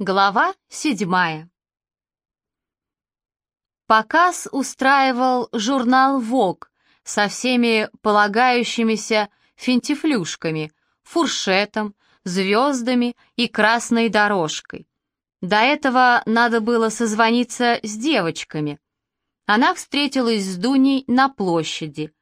Глава седьмая Показ устраивал журнал «Вог» со всеми полагающимися финтифлюшками, фуршетом, звездами и красной дорожкой. До этого надо было созвониться с девочками. Она встретилась с Дуней на площади.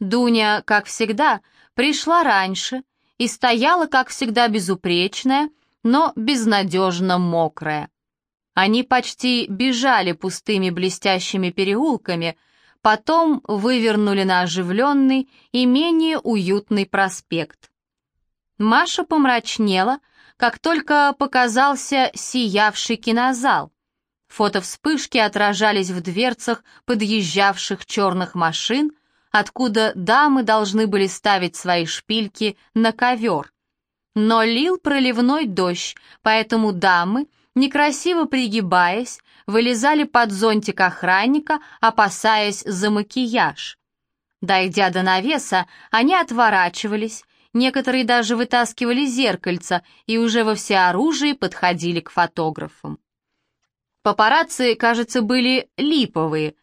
Дуня, как всегда, пришла раньше и стояла, как всегда, безупречная, но безнадежно мокрая. Они почти бежали пустыми блестящими переулками, потом вывернули на оживленный и менее уютный проспект. Маша помрачнела, как только показался сиявший кинозал. Фотовспышки отражались в дверцах подъезжавших черных машин, откуда дамы должны были ставить свои шпильки на ковер. Но лил проливной дождь, поэтому дамы, некрасиво пригибаясь, вылезали под зонтик охранника, опасаясь за макияж. Дойдя до навеса, они отворачивались, некоторые даже вытаскивали зеркальца и уже во всеоружии подходили к фотографам. Папарацци, кажется, были липовые,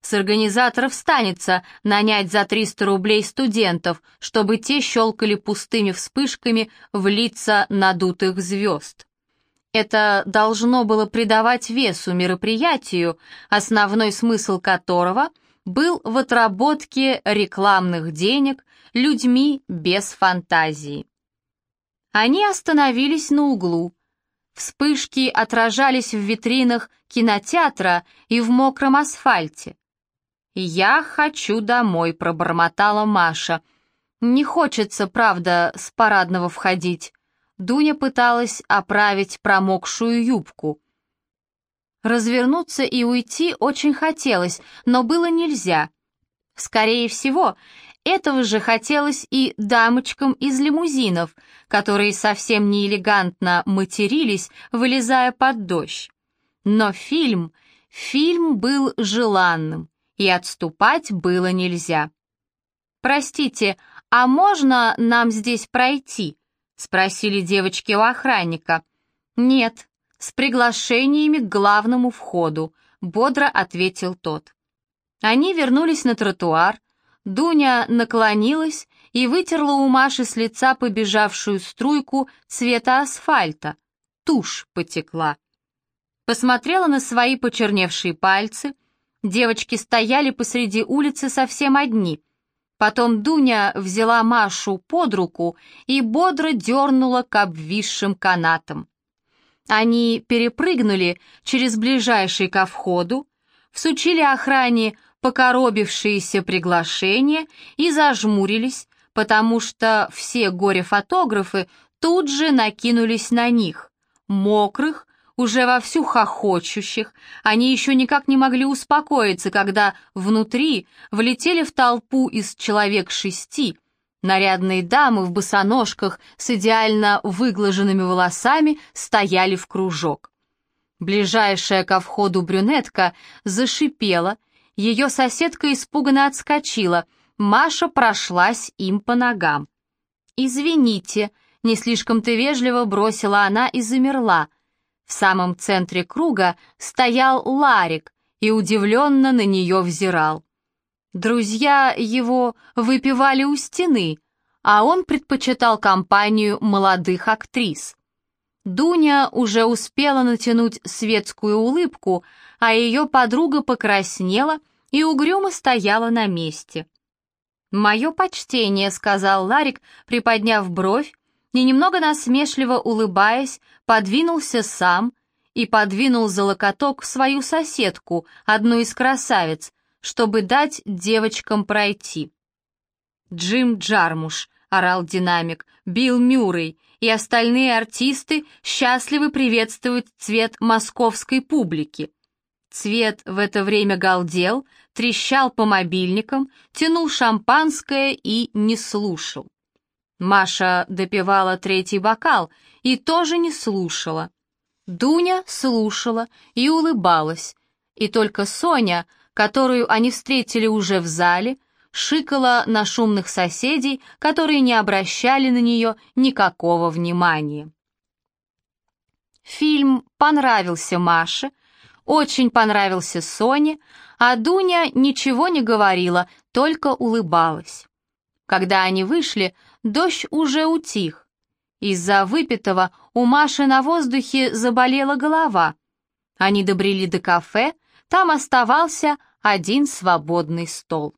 с организаторов станется нанять за 300 рублей студентов, чтобы те щелкали пустыми вспышками в лица надутых звезд. Это должно было придавать весу мероприятию, основной смысл которого был в отработке рекламных денег людьми без фантазии. Они остановились на углу. Вспышки отражались в витринах кинотеатра и в мокром асфальте. «Я хочу домой», — пробормотала Маша. «Не хочется, правда, с парадного входить». Дуня пыталась оправить промокшую юбку. Развернуться и уйти очень хотелось, но было нельзя. Скорее всего, этого же хотелось и дамочкам из лимузинов, которые совсем неэлегантно матерились, вылезая под дождь. Но фильм, фильм был желанным и отступать было нельзя. «Простите, а можно нам здесь пройти?» — спросили девочки у охранника. «Нет, с приглашениями к главному входу», — бодро ответил тот. Они вернулись на тротуар, Дуня наклонилась и вытерла у Маши с лица побежавшую струйку цвета асфальта. Тушь потекла. Посмотрела на свои почерневшие пальцы — Девочки стояли посреди улицы совсем одни. Потом Дуня взяла Машу под руку и бодро дернула к обвисшим канатам. Они перепрыгнули через ближайший ко входу, всучили охране покоробившиеся приглашения и зажмурились, потому что все горе-фотографы тут же накинулись на них, мокрых, уже вовсю хохочущих, они еще никак не могли успокоиться, когда внутри влетели в толпу из человек шести. Нарядные дамы в босоножках с идеально выглаженными волосами стояли в кружок. Ближайшая ко входу брюнетка зашипела, ее соседка испуганно отскочила, Маша прошлась им по ногам. «Извините», — не слишком-то вежливо бросила она и замерла — в самом центре круга стоял Ларик и удивленно на нее взирал. Друзья его выпивали у стены, а он предпочитал компанию молодых актрис. Дуня уже успела натянуть светскую улыбку, а ее подруга покраснела и угрюмо стояла на месте. «Мое почтение», — сказал Ларик, приподняв бровь и немного насмешливо улыбаясь, подвинулся сам и подвинул за локоток свою соседку, одну из красавиц, чтобы дать девочкам пройти. «Джим Джармуш», — орал динамик, — «Билл Мюррей» и остальные артисты счастливы приветствовать цвет московской публики. Цвет в это время галдел, трещал по мобильникам, тянул шампанское и не слушал. Маша допивала третий бокал и тоже не слушала. Дуня слушала и улыбалась, и только Соня, которую они встретили уже в зале, шикала на шумных соседей, которые не обращали на нее никакого внимания. Фильм понравился Маше, очень понравился Соне, а Дуня ничего не говорила, только улыбалась. Когда они вышли, дождь уже утих. Из-за выпитого у Маши на воздухе заболела голова. Они добрели до кафе, там оставался один свободный стол.